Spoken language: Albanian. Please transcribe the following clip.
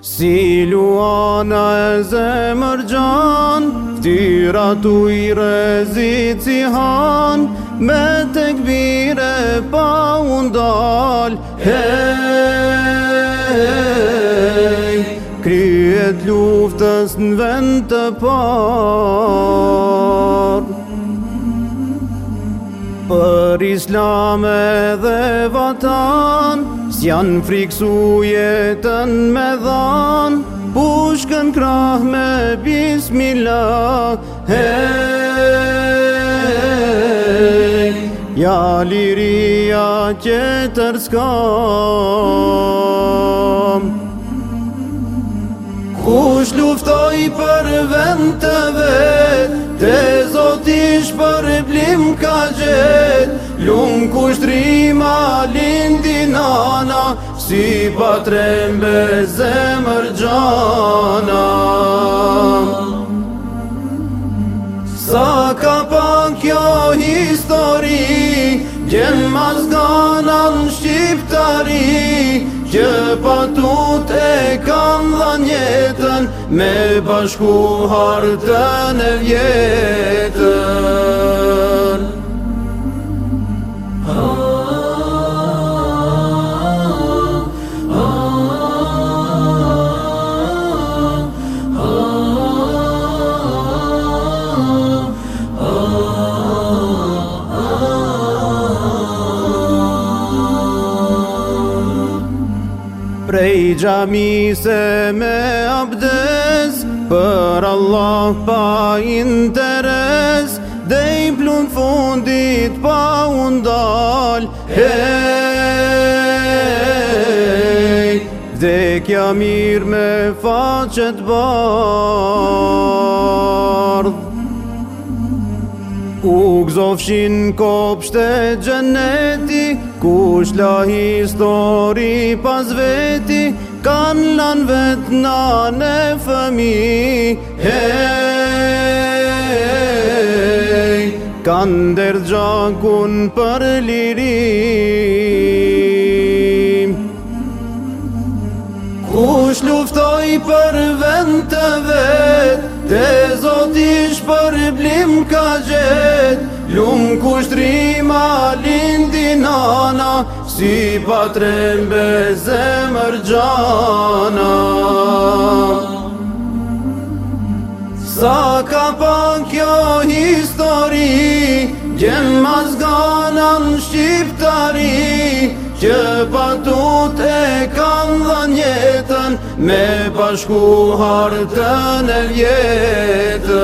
Si luana e zemër gjan, Ftyra tu i rezit si han, Me tek kbire pa undal Hej, kryet luftës në vend të par, Për islam e dhe vatan, Së janë friksu jetën me dhanë Pushkën krahë me bismillah Hej, ja liria që tërskamë Kush luftoj për vend të vetë Te zotish për blim ka gjetë Lung lindi lindinana Si pa trembe zemër gjana Sa ka pa kjo histori Gjen mazganan shqiptari Kje patut e kam dha njetën Me bashku hartën e vjetën Prej gjami se me abdes Për Allah pa interes Dhe i plun fundit pa undal Hej Dhe kja mirë me facet bardh U gzofshin kopshte shtet gjeneti Kush la histori pas veti, kan lan vet na ne fëmi Hej, kan derdh gjakun për lirim Kush luftoj për vend të vet, te zotish për blim ka gjet, Lumë kush tri lindina, Si pa trembe zemër gjana Sa ka pa kjo histori Gjem mazgana në shqiptari Që pa tu te kam dhe njetën Me pashku hartën e vjetën